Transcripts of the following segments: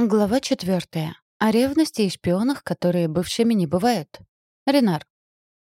Глава четвертая. О ревности и шпионах, которые бывшими не бывают. Ренар.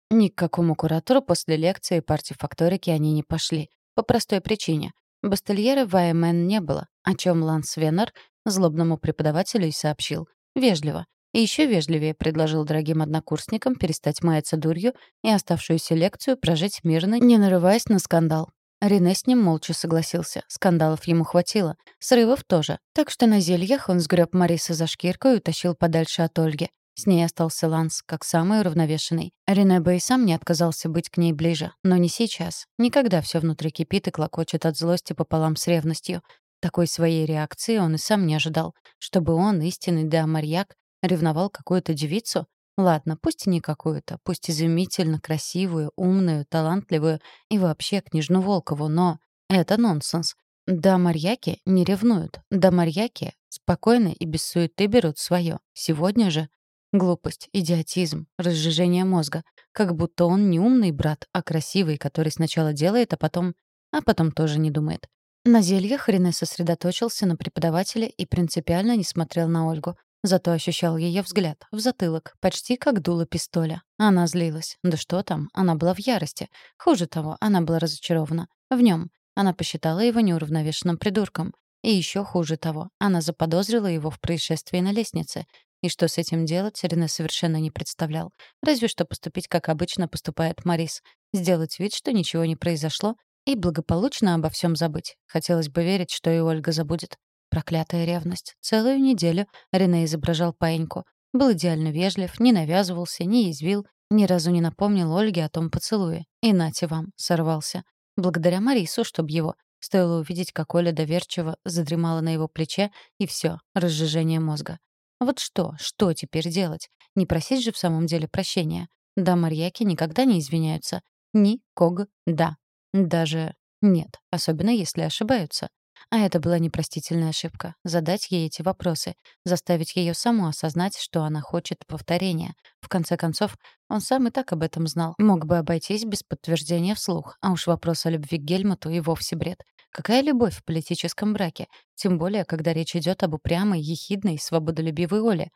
Ни к какому куратору после лекции по артефакторике они не пошли. По простой причине. Бастельера в АМН не было, о чем Ланс Веннер злобному преподавателю и сообщил. Вежливо. И еще вежливее предложил дорогим однокурсникам перестать маяться дурью и оставшуюся лекцию прожить мирно, не нарываясь на скандал. Рене с ним молча согласился. Скандалов ему хватило. Срывов тоже. Так что на зельях он сгреб Мариса за шкирку и утащил подальше от Ольги. С ней остался Ланс, как самый уравновешенный. Рене бы и сам не отказался быть к ней ближе. Но не сейчас. Никогда все внутри кипит и клокочет от злости пополам с ревностью. Такой своей реакции он и сам не ожидал. Чтобы он, истинный деамарьяк, ревновал какую-то девицу, Ладно, пусть не какую-то, пусть изумительно красивую, умную, талантливую и вообще княжну Волкову, но это нонсенс. Да, марьяки не ревнуют. Да, марьяки спокойно и без суеты берут свое. Сегодня же глупость, идиотизм, разжижение мозга. Как будто он не умный брат, а красивый, который сначала делает, а потом... а потом тоже не думает. На зельях Рене сосредоточился на преподавателе и принципиально не смотрел на Ольгу. Зато ощущал ее взгляд, в затылок, почти как дуло пистоля. Она злилась. Да что там, она была в ярости. Хуже того, она была разочарована. В нем. Она посчитала его неуравновешенным придурком. И еще хуже того, она заподозрила его в происшествии на лестнице. И что с этим делать, Рене совершенно не представлял. Разве что поступить, как обычно поступает Марис. Сделать вид, что ничего не произошло, и благополучно обо всем забыть. Хотелось бы верить, что и Ольга забудет. Проклятая ревность. Целую неделю Рене изображал паиньку. Был идеально вежлив, не навязывался, не извил, ни разу не напомнил Ольге о том поцелуе. И нате вам, сорвался. Благодаря Марису, чтоб его. Стоило увидеть, как Оля доверчиво задремала на его плече, и все, разжижение мозга. Вот что, что теперь делать? Не просить же в самом деле прощения. Да, марьяки никогда не извиняются. Ни ког да. Даже нет, особенно если ошибаются. А это была непростительная ошибка. Задать ей эти вопросы, заставить ее саму осознать, что она хочет повторения. В конце концов, он сам и так об этом знал. Мог бы обойтись без подтверждения вслух. А уж вопрос о любви к Гельмуту и вовсе бред. Какая любовь в политическом браке? Тем более, когда речь идет об упрямой, ехидной, свободолюбивой Оле.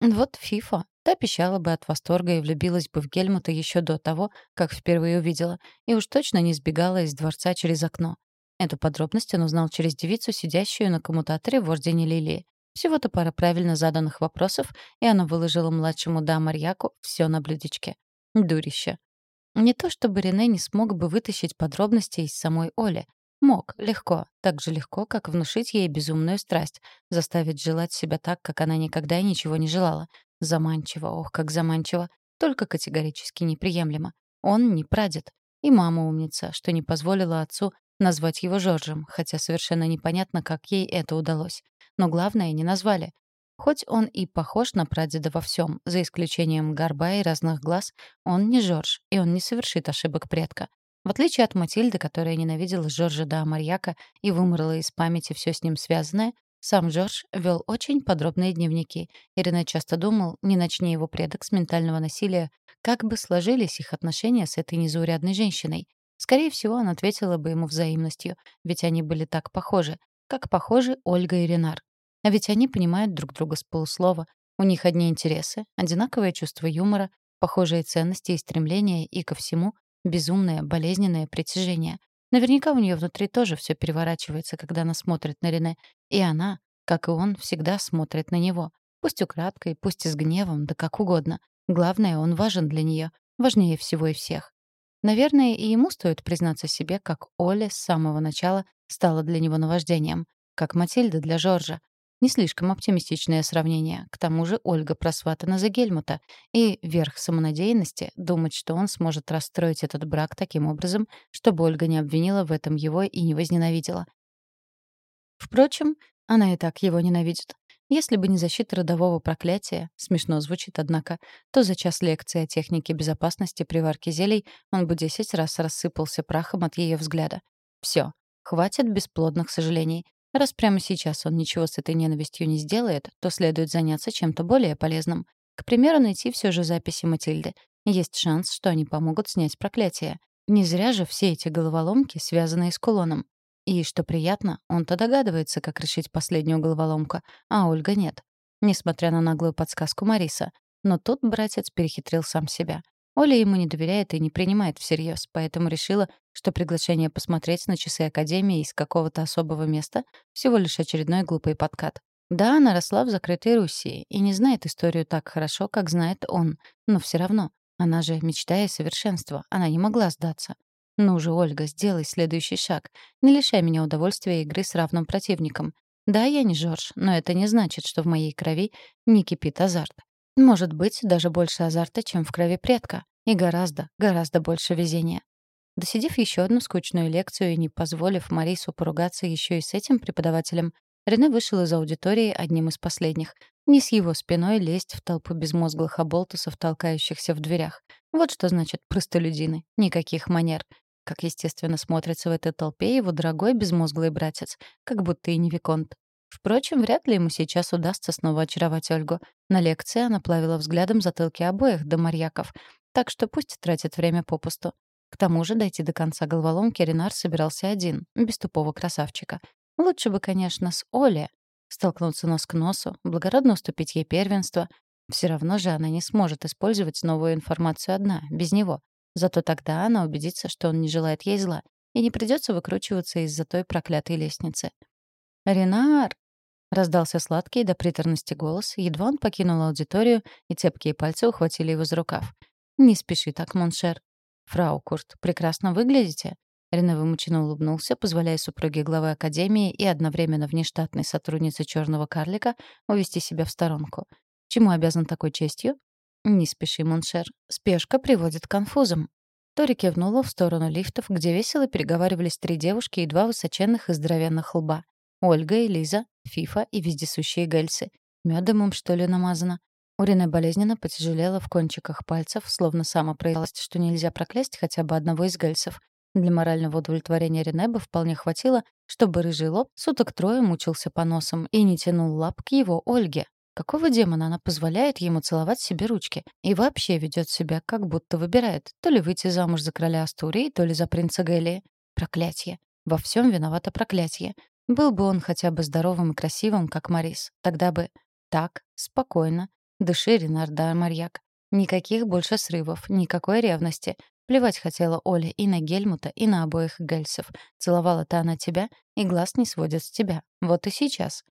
Вот Фифа. Та пищала бы от восторга и влюбилась бы в Гельмута еще до того, как впервые увидела, и уж точно не сбегала из дворца через окно. Эту подробность он узнал через девицу, сидящую на коммутаторе в Ордене Лилии. Всего-то пара правильно заданных вопросов, и она выложила младшему да Марьяку все на блюдечке. Дурище. Не то чтобы Рене не смог бы вытащить подробности из самой Оли. Мог, легко, так же легко, как внушить ей безумную страсть, заставить желать себя так, как она никогда и ничего не желала. Заманчиво, ох, как заманчиво, только категорически неприемлемо. Он не прадед. И мама умница, что не позволила отцу назвать его Жоржем, хотя совершенно непонятно, как ей это удалось. Но главное, не назвали. Хоть он и похож на прадеда во всем, за исключением горба и разных глаз, он не Жорж, и он не совершит ошибок предка. В отличие от Матильды, которая ненавидела Жоржа до Амарьяка и выморла из памяти все с ним связанное, сам Жорж вел очень подробные дневники. Ирина часто думал, не начни его предок с ментального насилия, как бы сложились их отношения с этой незаурядной женщиной. Скорее всего, он ответила бы ему взаимностью, ведь они были так похожи, как похожи Ольга и Ренар. А ведь они понимают друг друга с полуслова, у них одни интересы, одинаковое чувство юмора, похожие ценности и стремления, и ко всему безумное, болезненное притяжение. Наверняка у нее внутри тоже все переворачивается, когда она смотрит на Рене, и она, как и он, всегда смотрит на него. Пусть украдкой, пусть и с гневом, да как угодно. Главное, он важен для нее, важнее всего и всех. Наверное, и ему стоит признаться себе, как Оля с самого начала стала для него наваждением, как Матильда для Жоржа. Не слишком оптимистичное сравнение. К тому же Ольга просватана за Гельмута, и верх самонадеянности — думать, что он сможет расстроить этот брак таким образом, чтобы Ольга не обвинила в этом его и не возненавидела. Впрочем, она и так его ненавидит. Если бы не защита родового проклятия, смешно звучит, однако, то за час лекции о технике безопасности при варке зелий он бы десять раз рассыпался прахом от ее взгляда. Все, хватит бесплодных сожалений. Раз прямо сейчас он ничего с этой ненавистью не сделает, то следует заняться чем-то более полезным. К примеру, найти все же записи Матильды. Есть шанс, что они помогут снять проклятие. Не зря же все эти головоломки, связанные с кулоном. И, что приятно, он-то догадывается, как решить последнюю головоломку, а Ольга нет. Несмотря на наглую подсказку Мариса. Но тут братец перехитрил сам себя. Оля ему не доверяет и не принимает всерьез, поэтому решила, что приглашение посмотреть на часы Академии из какого-то особого места — всего лишь очередной глупый подкат. Да, она росла в закрытой Руси и не знает историю так хорошо, как знает он, но все равно. Она же мечта и совершенство, она не могла сдаться. «Ну же, Ольга, сделай следующий шаг. Не лишай меня удовольствия игры с равным противником. Да, я не Жорж, но это не значит, что в моей крови не кипит азарт. Может быть, даже больше азарта, чем в крови предка. И гораздо, гораздо больше везения. Досидев еще одну скучную лекцию и не позволив Марису поругаться еще и с этим преподавателем, Рене вышел из аудитории одним из последних. Не с его спиной лезть в толпу безмозглых оболтусов, толкающихся в дверях. Вот что значит простолюдины. Никаких манер. Как естественно смотрится в этой толпе его дорогой безмозглый братец, как будто и не Виконт. Впрочем, вряд ли ему сейчас удастся снова очаровать Ольгу. На лекции она плавила взглядом затылки обоих домарьяков, так что пусть тратит время попусту. К тому же дойти до конца головоломки Ренар собирался один, без тупого красавчика. Лучше бы, конечно, с Олей. Столкнуться нос к носу, благородно уступить ей первенство. Все равно же она не сможет использовать новую информацию одна, без него. Зато тогда она убедится, что он не желает ей зла, и не придется выкручиваться из-за той проклятой лестницы. «Ренар!» — раздался сладкий до приторности голос, едва он покинул аудиторию, и цепкие пальцы ухватили его за рукав. «Не спеши так, mon cher. Фрау Курт, прекрасно выглядите». Рене вымученно улыбнулся, позволяя супруге главы Академии и одновременно внештатной сотруднице черного карлика увести себя в сторонку. Чему обязан такой честью? «Не спеши, mon cher. Спешка приводит к конфузам». Тори кивнула в сторону лифтов, где весело переговаривались три девушки и два высоченных и здоровенных лба. Ольга и Лиза, Фифа и вездесущие гельсы. Мёдом им, что ли, намазано? Урина болезненно потяжелела в кончиках пальцев, словно сама проявилась, что нельзя проклясть хотя бы одного из гельсов. Для морального удовлетворения Ренеба вполне хватило, чтобы рыжий лоб суток трое мучился по носам и не тянул лап к его Ольге. Какого демона она позволяет ему целовать себе ручки? И вообще ведет себя, как будто выбирает, то ли выйти замуж за короля Астурии, то ли за принца Гелии. Проклятье. Во всем виновато проклятье. Был бы он хотя бы здоровым и красивым, как Марис, тогда бы так, спокойно. Дыши, Ренарда Марьяк. Никаких больше срывов, никакой ревности. Плевать хотела Оля и на Гельмута, и на обоих Гельсов. Целовала-то она тебя, и глаз не сводит с тебя. Вот и сейчас.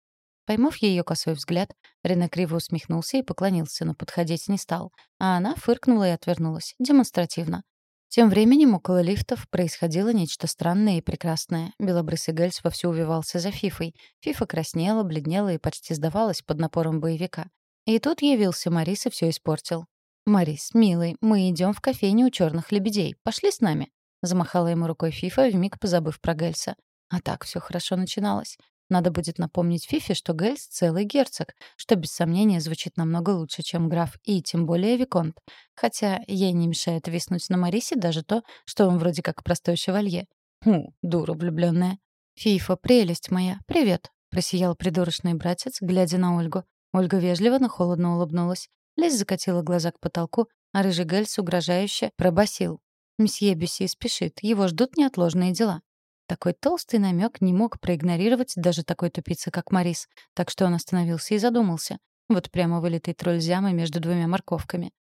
Поймав ее косой взгляд, Рене криво усмехнулся и поклонился, но подходить не стал. А она фыркнула и отвернулась, демонстративно. Тем временем около лифтов происходило нечто странное и прекрасное. Белобрысый Гельс вовсю увивался за Фифой. Фифа краснела, бледнела и почти сдавалась под напором боевика. И тут явился Марис и все испортил. «Марис, милый, мы идем в кофейню у черных лебедей. Пошли с нами?» Замахала ему рукой Фифа, вмиг позабыв про Гельса. А так все хорошо начиналось. Надо будет напомнить Фифе, что Гельс — целый герцог, что без сомнения звучит намного лучше, чем граф, и тем более Виконт. Хотя ей не мешает виснуть на Марисе даже то, что он вроде как простой шевалье. Хм, дура влюбленная. «Фифа, прелесть моя, привет!» — просиял придурочный братец, глядя на Ольгу. Ольга вежливо, но холодно улыбнулась. Лиз закатила глаза к потолку, а рыжий Гельс угрожающе пробасил. «Мсье Бюсси спешит, его ждут неотложные дела». Такой толстый намек не мог проигнорировать даже такой тупица, как Марис, так что он остановился и задумался. Вот прямо вылитый тролль зямы между двумя морковками.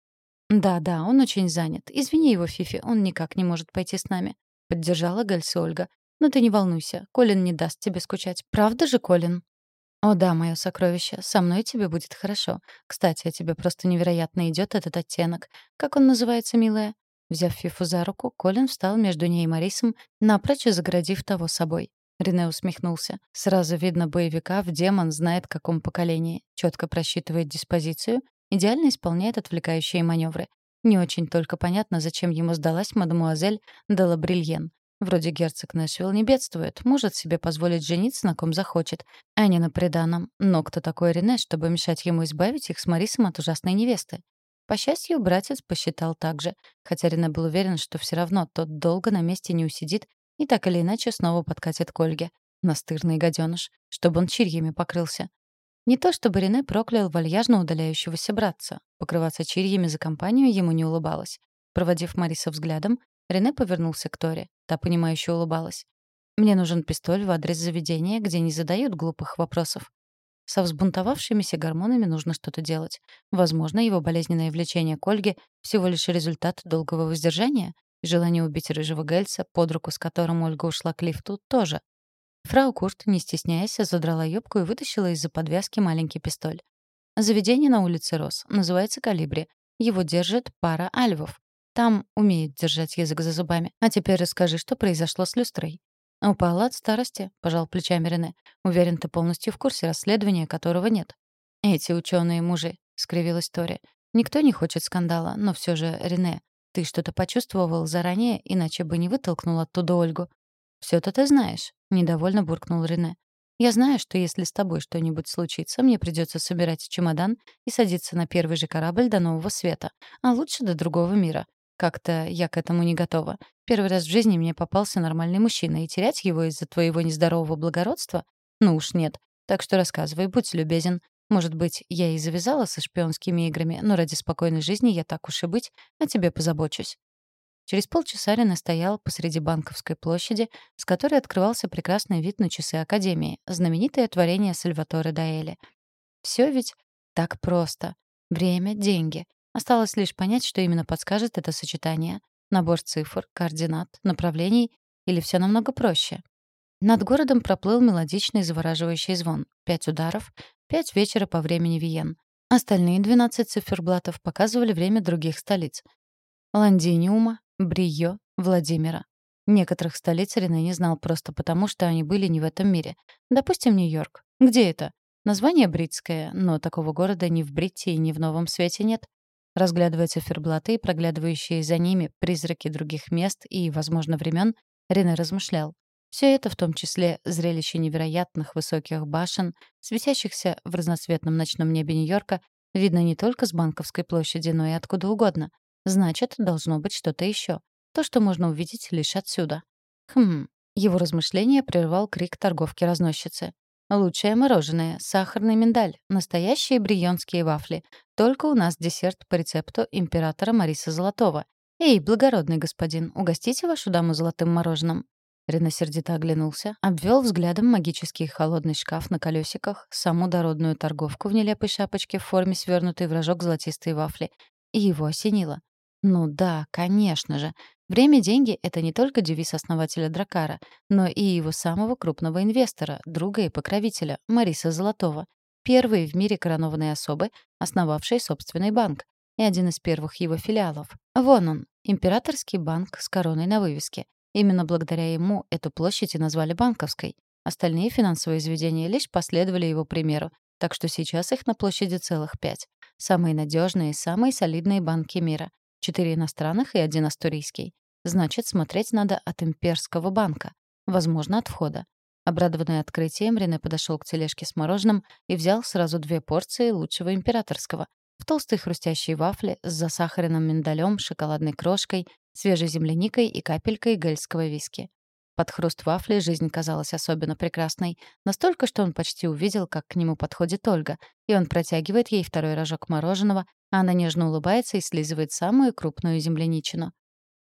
«Да-да, он очень занят. Извини его, Фифи, он никак не может пойти с нами», — поддержала Гальс Ольга. «Но ты не волнуйся, Колин не даст тебе скучать. Правда же, Колин?» «О да, мое сокровище, со мной тебе будет хорошо. Кстати, тебе просто невероятно идет этот оттенок. Как он называется, милая?» Взяв Фифу за руку, Колин встал между ней и Марисом, напрочь заградив того собой. Рене усмехнулся. Сразу видно боевика, в демон знает, каком поколении. Четко просчитывает диспозицию, идеально исполняет отвлекающие маневры. Не очень только понятно, зачем ему сдалась мадемуазель де Лабрильен. Вроде герцог Нэшвилл не бедствует, может себе позволить жениться на ком захочет, а не на преданном. Но кто такой Рене, чтобы мешать ему избавить их с Марисом от ужасной невесты? По счастью, братец посчитал так же, хотя Рене был уверен, что все равно тот долго на месте не усидит и так или иначе снова подкатит к Ольге. Настырный гаденыш, чтобы он чирьями покрылся. Не то чтобы Рене проклял вальяжно удаляющегося братца. Покрываться чирьями за компанию ему не улыбалось. Проводив Мариса взглядом, Рене повернулся к Торе. Та, понимающе улыбалась. Мне нужен пистоль в адрес заведения, где не задают глупых вопросов. Со взбунтовавшимися гормонами нужно что-то делать. Возможно, его болезненное влечение к Ольге — всего лишь результат долгого воздержания, желание убить рыжего Гельца, под руку с которым Ольга ушла к лифту, тоже. Фрау Курт, не стесняясь, задрала юбку и вытащила из-за подвязки маленький пистоль. Заведение на улице Рос. Называется «Калибри». Его держит пара альвов. Там умеют держать язык за зубами. А теперь расскажи, что произошло с люстрой. «Упала от старости», — пожал плечами Рене. «Уверен, ты полностью в курсе расследования, которого нет». «Эти ученые мужи», — скривилась Тори. «Никто не хочет скандала, но все же, Рене, ты что-то почувствовал заранее, иначе бы не вытолкнул оттуда Ольгу». «Всё-то ты знаешь», — недовольно буркнул Рене. «Я знаю, что если с тобой что-нибудь случится, мне придется собирать чемодан и садиться на первый же корабль до нового света, а лучше до другого мира. Как-то я к этому не готова. Первый раз в жизни мне попался нормальный мужчина, и терять его из-за твоего нездорового благородства? Ну уж нет. Так что рассказывай, будь любезен. Может быть, я и завязала со шпионскими играми, но ради спокойной жизни я так уж и быть, о тебе позабочусь. Через полчаса Рена стоял посреди Банковской площади, с которой открывался прекрасный вид на часы Академии, знаменитое творение Сальваторе Даэли. Все ведь так просто. Время — деньги. Осталось лишь понять, что именно подскажет это сочетание. Набор цифр, координат, направлений или все намного проще. Над городом проплыл мелодичный завораживающий звон. Пять ударов, пять вечера по времени Виен. Остальные 12 циферблатов показывали время других столиц. Лондиниума, Брио, Владимира. Некоторых столиц Рене не знал просто потому, что они были не в этом мире. Допустим, Нью-Йорк. Где это? Название бритское, но такого города ни в Бритии, ни в Новом Свете нет. Разглядывая циферблаты и проглядывающие за ними призраки других мест и, возможно, времен, Рене размышлял. Все это, в том числе зрелище невероятных высоких башен, светящихся в разноцветном ночном небе Нью-Йорка, видно не только с Банковской площади, но и откуда угодно. Значит, должно быть что-то еще. То, что можно увидеть лишь отсюда. Хм. Его размышления прервал крик торговки-разносчицы. Лучшее мороженое, сахарный миндаль, настоящие брионские вафли. Только у нас десерт по рецепту императора Мариса Золотого. Эй, благородный господин, угостите вашу даму золотым мороженым. Рена сердито оглянулся, обвел взглядом магический холодный шкаф на колесиках, саму дородную торговку в нелепой шапочке в форме свернутой в рожок золотистой вафли. И его осенило. Ну да, конечно же. Время — деньги — это не только девиз основателя Дракара, но и его самого крупного инвестора, друга и покровителя, Мариса Золотого. Первой в мире коронованной особы, основавшей собственный банк. И один из первых его филиалов. Вон он, императорский банк с короной на вывеске. Именно благодаря ему эту площадь и назвали банковской. Остальные финансовые заведения лишь последовали его примеру, так что сейчас их на площади целых пять. Самые надежные и самые солидные банки мира. Четыре иностранных и один астурийский. Значит, смотреть надо от имперского банка. Возможно, от входа. Обрадованный открытием, Рене подошел к тележке с мороженым и взял сразу две порции лучшего императорского. В толстой хрустящей вафле с засахаренным миндалем, шоколадной крошкой, свежей земляникой и капелькой гельского виски. Под хруст вафли жизнь казалась особенно прекрасной, настолько, что он почти увидел, как к нему подходит Ольга, и он протягивает ей второй рожок мороженого, а она нежно улыбается и слизывает самую крупную земляничину.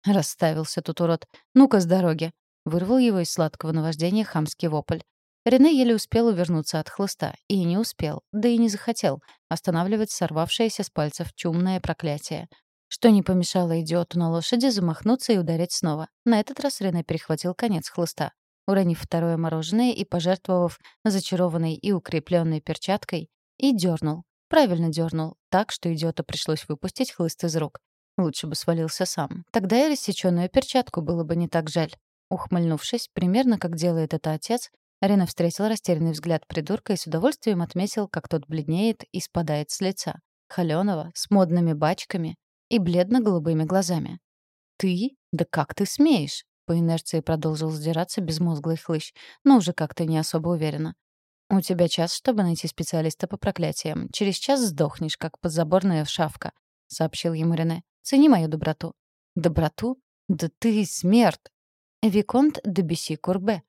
Расставился тут урод. «Ну-ка, с дороги!» Вырвал его из сладкого наваждения хамский вопль. Рене еле успел увернуться от хлыста. И не успел, да и не захотел, останавливать сорвавшееся с пальцев чумное проклятие. Что не помешало идиоту на лошади замахнуться и ударить снова. На этот раз Рене перехватил конец хлыста. Уронив второе мороженое и пожертвовав зачарованной и укрепленной перчаткой, и дернул. Правильно дернул, так, что идиота пришлось выпустить хлыст из рук. Лучше бы свалился сам. Тогда и рассечённую перчатку было бы не так жаль. Ухмыльнувшись, примерно как делает это отец, Арина встретил растерянный взгляд придурка и с удовольствием отметил, как тот бледнеет и спадает с лица. Холёного, с модными бачками и бледно-голубыми глазами. «Ты? Да как ты смеешь?» По инерции продолжил сдираться безмозглый хлыщ, но уже как-то не особо уверенно. «У тебя час, чтобы найти специалиста по проклятиям. Через час сдохнешь, как подзаборная шавка», — сообщил ему Рене. «Цени мою доброту». «Доброту? Да ты смерть!» «Виконт де Бесси Курбе».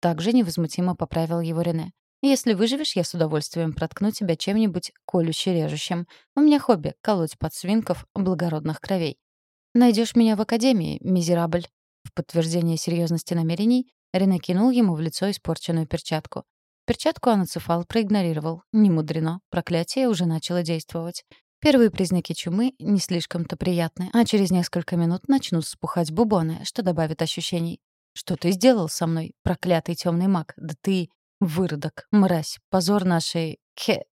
Также невозмутимо поправил его Рене. «Если выживешь, я с удовольствием проткну тебя чем-нибудь колюще-режущим. У меня хобби — колоть подсвинков благородных кровей. Найдешь меня в академии, мизерабль». В подтверждение серьезности намерений Рене кинул ему в лицо испорченную перчатку. Перчатку анацефал проигнорировал. Не мудрено, проклятие уже начало действовать. Первые признаки чумы не слишком-то приятны, а через несколько минут начнут спухать бубоны, что добавит ощущений. «Что ты сделал со мной, проклятый темный маг? Да ты выродок, мразь, позор нашей... Ке...»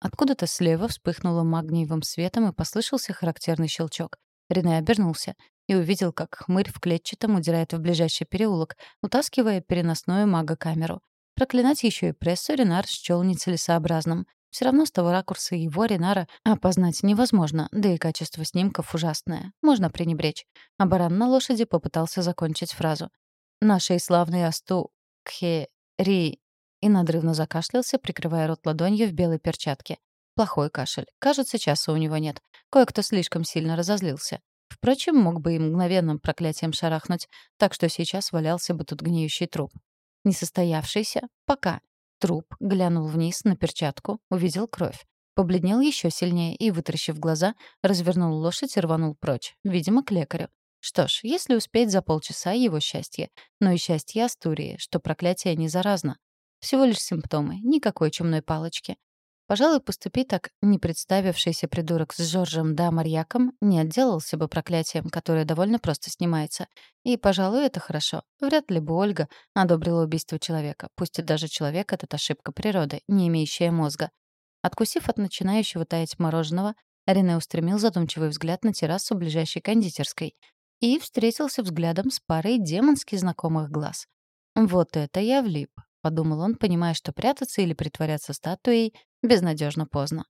Откуда-то слева вспыхнуло магниевым светом и послышался характерный щелчок. Рене обернулся и увидел, как хмырь в клетчатом удирает в ближайший переулок, утаскивая переносную мага-камеру. Проклинать еще и прессу Ренар счел нецелесообразным. Все равно с того ракурса его, Ренара, опознать невозможно, да и качество снимков ужасное. Можно пренебречь. А баран на лошади попытался закончить фразу. «Нашей славной Асту Кхе Ри...» И надрывно закашлялся, прикрывая рот ладонью в белой перчатке. Плохой кашель. Кажется, часа у него нет. Кое-кто слишком сильно разозлился. Впрочем, мог бы и мгновенным проклятием шарахнуть, так что сейчас валялся бы тут гниющий труп. Несостоявшийся? Пока. Труп глянул вниз на перчатку, увидел кровь. Побледнел еще сильнее и, вытаращив глаза, развернул лошадь и рванул прочь, видимо, к лекарю. Что ж, если успеть за полчаса, его счастье. Но и счастье Астурии, что проклятие не заразно. Всего лишь симптомы, никакой чумной палочки. Пожалуй, поступи так не представившийся придурок с Жоржем да Марьяком не отделался бы проклятием, которое довольно просто снимается. И, пожалуй, это хорошо. Вряд ли бы Ольга одобрила убийство человека, пусть и даже человек — это ошибка природы, не имеющая мозга. Откусив от начинающего таять мороженого, Рене устремил задумчивый взгляд на террасу ближайшей кондитерской и встретился взглядом с парой демонски знакомых глаз. «Вот это я влип», — подумал он, понимая, что прятаться или притворяться статуей безнадежно поздно.